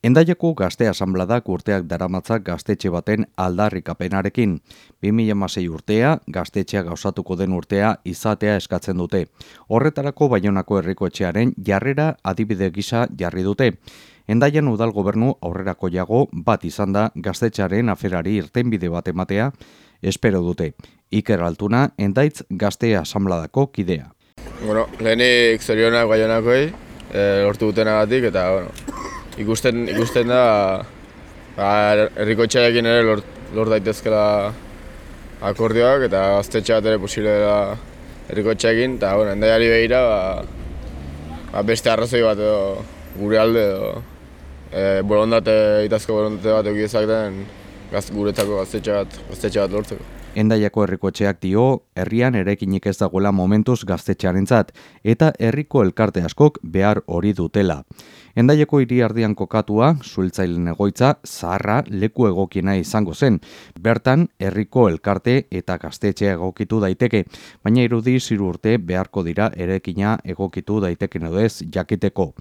Endaiako gazte asambladak urteak daramatzak gaztetxe baten aldarrikapenarekin. 2006 urtea, gaztetxea gauzatuko den urtea izatea eskatzen dute. Horretarako baionako herrikoetxearen jarrera adibide gisa jarri dute. Endaian udal gobernu aurrerako jago bat izan da gaztetxearen aferari irtenbide bat ematea, espero dute. Iker Altuna, endaitz gazte asambladako kidea. Bueno, lehenik zorionak baionakoi, e, lortu dutenagatik, eta bueno, ikusten, ikusten da ba, herriko txaiakin ere lort, lort daitezkela akordioak eta gaztetxe bat ere posible dela herriko txaiakin eta bueno, endaiari behira ba, ba, beste arrazoi bat edo gure alde edo e, borondate, itazko borondate bat eukidezak den gaz, guretzako gaztetxe bat, gaztetxe bat lortzeko. Endaiako herrikoetxeak dio, herrian erekinik ez dagoela momentuz gaztetxearentzat eta herriko elkarte askok behar hori dutela. Endaiako hiriardian kokatua, zueltzailen egoitza, zaharra leku egokiena izango zen. Bertan, herriko elkarte eta gaztetxe egokitu daiteke, baina irudi ziru urte beharko dira erekina egokitu daiteken edo jakiteko.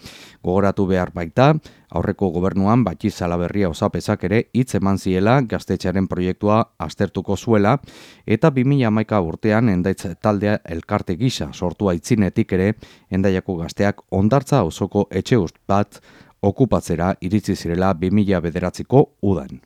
Gogoratu behar baita, aurreko gobernuan batxi zalaberria osapezak ere hitz eman ziela gaztetxearen proiektua aztertuko zuela, eta 2000 urtean endaitz taldea elkarte gisa sortua itzinetik ere endaiako gazteak ondartza osoko etxe bat okupatzera iritsi zirela 2000 bederatziko udan.